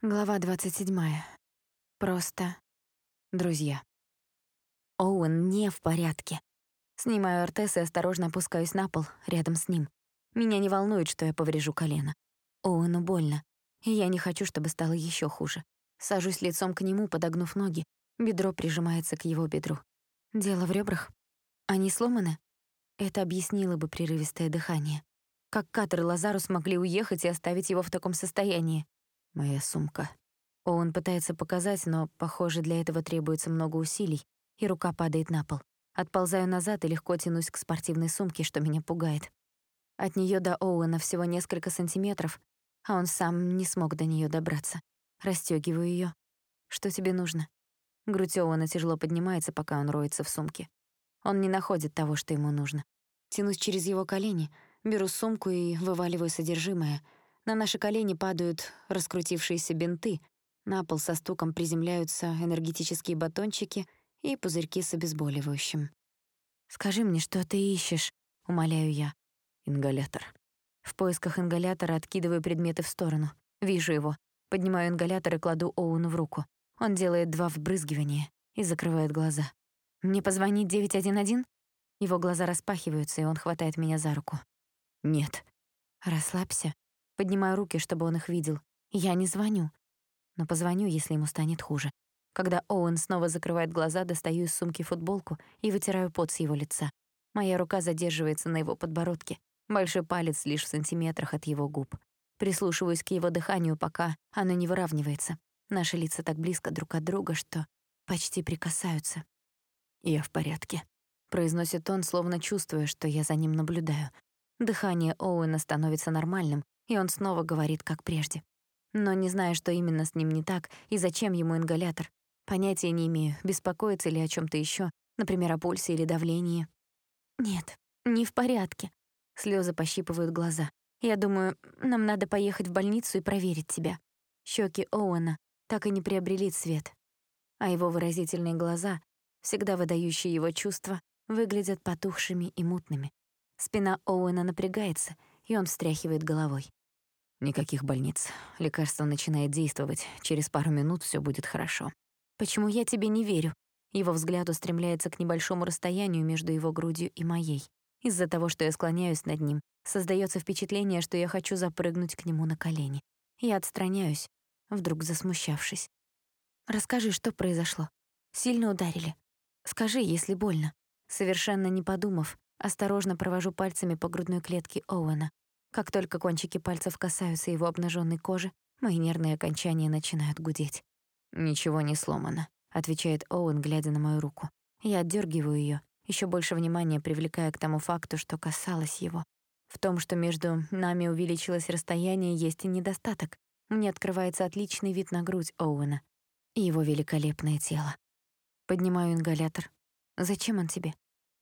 Глава 27. Просто друзья. Оуэн не в порядке. Снимаю ортез и осторожно опускаюсь на пол рядом с ним. Меня не волнует, что я поврежу колено. Оуэну больно, и я не хочу, чтобы стало ещё хуже. Сажусь лицом к нему, подогнув ноги. Бедро прижимается к его бедру. Дело в ребрах. Они сломаны? Это объяснило бы прерывистое дыхание. Как Катер и Лазарус могли уехать и оставить его в таком состоянии? Моя сумка. Оуэн пытается показать, но, похоже, для этого требуется много усилий, и рука падает на пол. Отползаю назад и легко тянусь к спортивной сумке, что меня пугает. От неё до Оуэна всего несколько сантиметров, а он сам не смог до неё добраться. Растёгиваю её. Что тебе нужно? Грудь Оуэна тяжело поднимается, пока он роется в сумке. Он не находит того, что ему нужно. Тянусь через его колени, беру сумку и вываливаю содержимое — на наши колени падают раскрутившиеся бинты, на пол со стуком приземляются энергетические батончики и пузырьки с обезболивающим. «Скажи мне, что ты ищешь?» — умоляю я. «Ингалятор». В поисках ингалятора откидываю предметы в сторону. Вижу его. Поднимаю ингалятор и кладу Оуэну в руку. Он делает два вбрызгивания и закрывает глаза. «Мне позвонить 911?» Его глаза распахиваются, и он хватает меня за руку. «Нет». «Расслабься. Поднимаю руки, чтобы он их видел. Я не звоню. Но позвоню, если ему станет хуже. Когда Оуэн снова закрывает глаза, достаю из сумки футболку и вытираю пот с его лица. Моя рука задерживается на его подбородке. Большой палец лишь в сантиметрах от его губ. Прислушиваюсь к его дыханию, пока оно не выравнивается. Наши лица так близко друг от друга, что почти прикасаются. «Я в порядке», — произносит он, словно чувствуя, что я за ним наблюдаю. Дыхание Оуэна становится нормальным, и он снова говорит, как прежде. Но не знаю, что именно с ним не так и зачем ему ингалятор. Понятия не имею, беспокоится ли о чем то еще, например, о пульсе или давлении. Нет, не в порядке. Слезы пощипывают глаза. Я думаю, нам надо поехать в больницу и проверить тебя. Щеки Оуэна так и не приобрели цвет, а его выразительные глаза, всегда выдающие его чувства, выглядят потухшими и мутными. Спина Оуэна напрягается, и он встряхивает головой. Никаких больниц. Лекарство начинает действовать. Через пару минут всё будет хорошо. Почему я тебе не верю? Его взгляд устремляется к небольшому расстоянию между его грудью и моей. Из-за того, что я склоняюсь над ним, создаётся впечатление, что я хочу запрыгнуть к нему на колени. Я отстраняюсь, вдруг засмущавшись. Расскажи, что произошло. Сильно ударили. Скажи, если больно. Совершенно не подумав, осторожно провожу пальцами по грудной клетке Оуэна. Как только кончики пальцев касаются его обнаженной кожи, мои нервные окончания начинают гудеть. «Ничего не сломано», — отвечает Оуэн, глядя на мою руку. Я отдергиваю ее, еще больше внимания привлекая к тому факту, что касалось его. В том, что между нами увеличилось расстояние, есть и недостаток. Мне открывается отличный вид на грудь Оуэна и его великолепное тело. Поднимаю ингалятор. «Зачем он тебе?»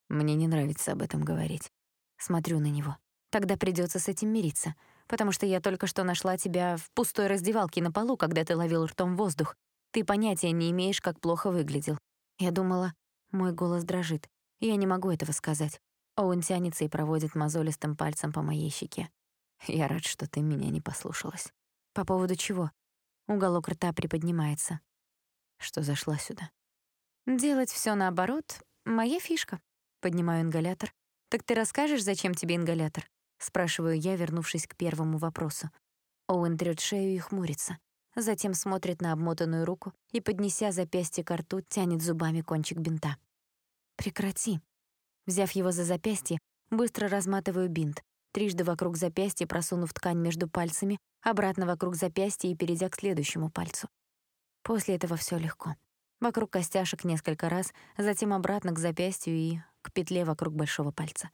Мне не нравится об этом говорить. Смотрю на него. Тогда придётся с этим мириться, потому что я только что нашла тебя в пустой раздевалке на полу, когда ты ловил ртом воздух. Ты понятия не имеешь, как плохо выглядел. Я думала, мой голос дрожит. Я не могу этого сказать. Оуэн тянется и проводит мозолистым пальцем по моей щеке. Я рад, что ты меня не послушалась. По поводу чего? Уголок рта приподнимается. Что зашла сюда? Делать всё наоборот — моя фишка. Поднимаю ингалятор. Так ты расскажешь, зачем тебе ингалятор? Спрашиваю я, вернувшись к первому вопросу. Оуэн трёт шею и хмурится. Затем смотрит на обмотанную руку и, поднеся запястье к рту, тянет зубами кончик бинта. «Прекрати». Взяв его за запястье, быстро разматываю бинт, трижды вокруг запястья просунув ткань между пальцами, обратно вокруг запястья и перейдя к следующему пальцу. После этого всё легко. Вокруг костяшек несколько раз, затем обратно к запястью и к петле вокруг большого пальца.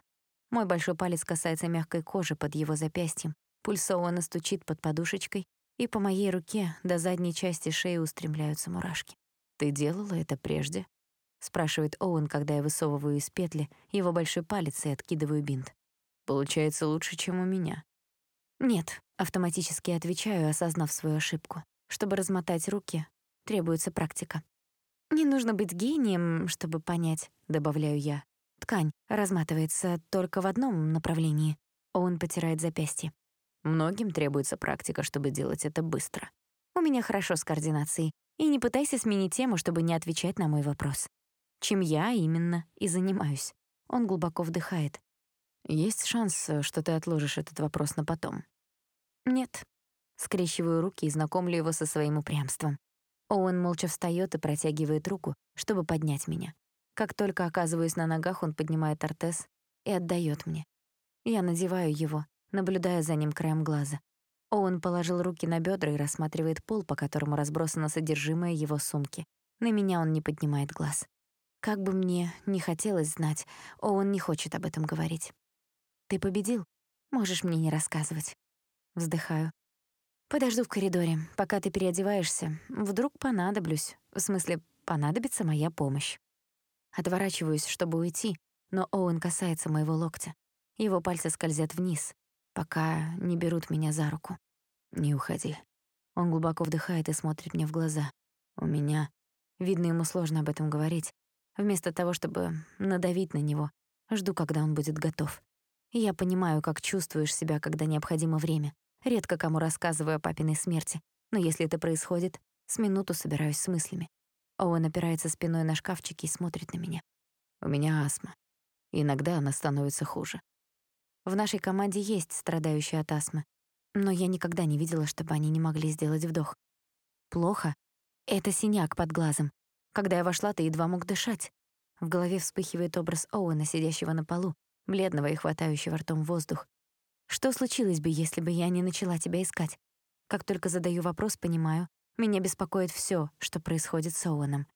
Мой большой палец касается мягкой кожи под его запястьем, пульсованно стучит под подушечкой, и по моей руке до задней части шеи устремляются мурашки. «Ты делала это прежде?» — спрашивает Оуэн, когда я высовываю из петли его большой палец и откидываю бинт. «Получается лучше, чем у меня». «Нет», — автоматически отвечаю, осознав свою ошибку. Чтобы размотать руки, требуется практика. «Не нужно быть гением, чтобы понять», — добавляю я. Ткань разматывается только в одном направлении. Он потирает запястье. Многим требуется практика, чтобы делать это быстро. У меня хорошо с координацией. И не пытайся сменить тему, чтобы не отвечать на мой вопрос. Чем я именно и занимаюсь. Он глубоко вдыхает. Есть шанс, что ты отложишь этот вопрос на потом? Нет. Скрещиваю руки и знакомлю его со своим упрямством. Оуэн молча встаёт и протягивает руку, чтобы поднять меня. Как только оказываюсь на ногах, он поднимает ортез и отдаёт мне. Я надеваю его, наблюдая за ним краем глаза. Оуэн положил руки на бёдра и рассматривает пол, по которому разбросано содержимое его сумки. На меня он не поднимает глаз. Как бы мне не хотелось знать, Оуэн не хочет об этом говорить. «Ты победил. Можешь мне не рассказывать». Вздыхаю. «Подожду в коридоре, пока ты переодеваешься. Вдруг понадоблюсь. В смысле, понадобится моя помощь». Отворачиваюсь, чтобы уйти, но Оуэн касается моего локтя. Его пальцы скользят вниз, пока не берут меня за руку. «Не уходи». Он глубоко вдыхает и смотрит мне в глаза. У меня... Видно, ему сложно об этом говорить. Вместо того, чтобы надавить на него, жду, когда он будет готов. я понимаю, как чувствуешь себя, когда необходимо время. Редко кому рассказываю о папиной смерти, но если это происходит, с минуту собираюсь с мыслями. Оуэн опирается спиной на шкафчик и смотрит на меня. У меня астма. Иногда она становится хуже. В нашей команде есть страдающие от астмы, но я никогда не видела, чтобы они не могли сделать вдох. Плохо. Это синяк под глазом. Когда я вошла, ты едва мог дышать. В голове вспыхивает образ Оуэна, сидящего на полу, бледного и хватающего ртом воздух. Что случилось бы, если бы я не начала тебя искать? Как только задаю вопрос, понимаю, меня беспокоит всё, что происходит с Оуэном.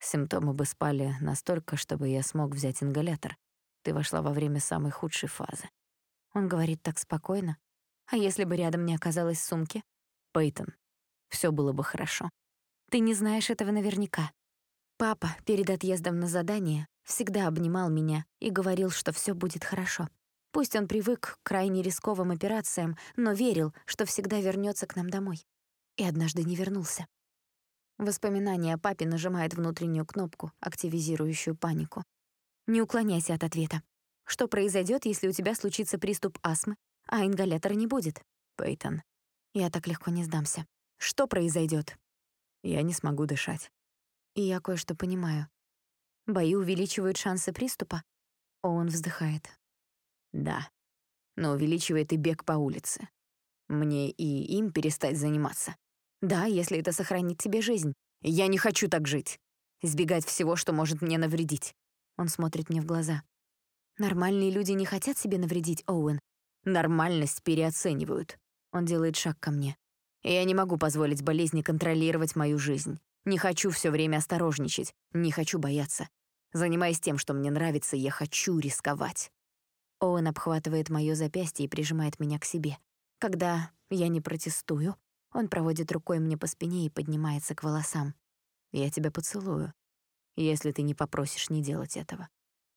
Симптомы бы спали настолько, чтобы я смог взять ингалятор. Ты вошла во время самой худшей фазы. Он говорит так спокойно. А если бы рядом не оказалось сумки? Пейтон, всё было бы хорошо. Ты не знаешь этого наверняка. Папа перед отъездом на задание всегда обнимал меня и говорил, что всё будет хорошо. Пусть он привык к крайне рисковым операциям, но верил, что всегда вернётся к нам домой и однажды не вернулся. Воспоминание о папе нажимает внутреннюю кнопку, активизирующую панику. Не уклоняйся от ответа. Что произойдет, если у тебя случится приступ астмы, а ингалятора не будет? Пейтон. Я так легко не сдамся. Что произойдет? Я не смогу дышать. И я кое-что понимаю. Бои увеличивают шансы приступа. Он вздыхает. Да. Но увеличивает и бег по улице. Мне и им перестать заниматься. Да, если это сохранит тебе жизнь. Я не хочу так жить. Избегать всего, что может мне навредить. Он смотрит мне в глаза. Нормальные люди не хотят себе навредить, Оуэн. Нормальность переоценивают. Он делает шаг ко мне. Я не могу позволить болезни контролировать мою жизнь. Не хочу все время осторожничать, не хочу бояться. Занимаясь тем, что мне нравится, я хочу рисковать. Оуэн обхватывает моё запястье и прижимает меня к себе. Когда я не протестую, он проводит рукой мне по спине и поднимается к волосам. «Я тебя поцелую, если ты не попросишь не делать этого».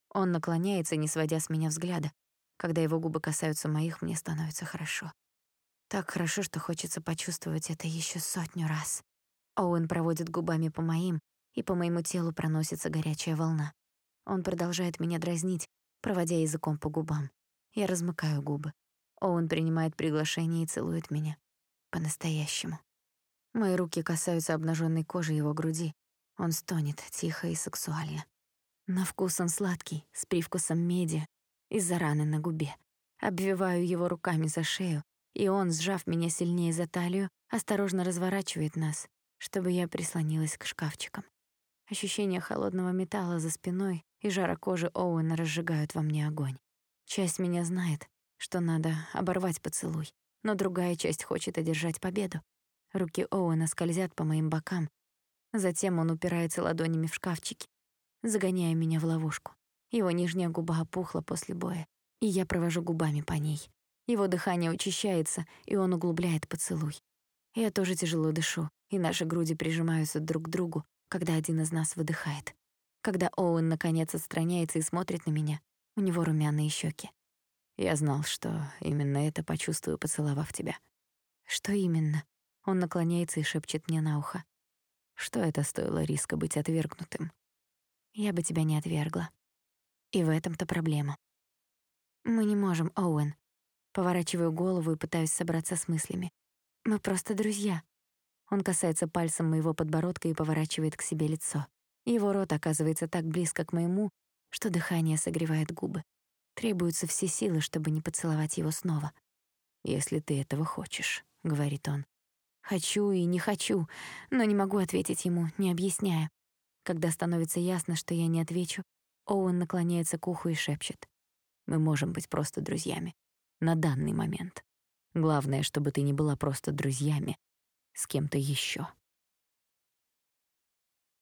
Он наклоняется, не сводя с меня взгляда. Когда его губы касаются моих, мне становится хорошо. Так хорошо, что хочется почувствовать это еще сотню раз. Оуэн проводит губами по моим, и по моему телу проносится горячая волна. Он продолжает меня дразнить, проводя языком по губам. Я размыкаю губы. Оуэн принимает приглашение и целует меня. По-настоящему. Мои руки касаются обнаженной кожи его груди. Он стонет, тихо и сексуально. На вкус он сладкий, с привкусом меди, из-за раны на губе. Обвиваю его руками за шею, и он, сжав меня сильнее за талию, осторожно разворачивает нас, чтобы я прислонилась к шкафчикам. Ощущение холодного металла за спиной и жара кожи Оуэна разжигают во мне огонь. Часть меня знает, что надо оборвать поцелуй, но другая часть хочет одержать победу. Руки Оуэна скользят по моим бокам. Затем он упирается ладонями в шкафчики, загоняя меня в ловушку. Его нижняя губа опухла после боя, и я провожу губами по ней. Его дыхание учащается, и он углубляет поцелуй. Я тоже тяжело дышу, и наши груди прижимаются друг к другу, когда один из нас выдыхает. Когда Оуэн наконец отстраняется и смотрит на меня, у него румяные щеки. Я знал, что именно это почувствую, поцеловав тебя. Что именно? Он наклоняется и шепчет мне на ухо. Что это стоило риска быть отвергнутым? Я бы тебя не отвергла. И в этом-то проблема. Мы не можем, Оуэн. Поворачиваю голову и пытаюсь собраться с мыслями. Мы просто друзья. Он касается пальцем моего подбородка и поворачивает к себе лицо. Его рот оказывается так близко к моему, что дыхание согревает губы. Требуются все силы, чтобы не поцеловать его снова. «Если ты этого хочешь», — говорит он. Хочу и не хочу, но не могу ответить ему, не объясняя. Когда становится ясно, что я не отвечу, Оуэн наклоняется к уху и шепчет. «Мы можем быть просто друзьями. На данный момент. Главное, чтобы ты не была просто друзьями с кем-то еще.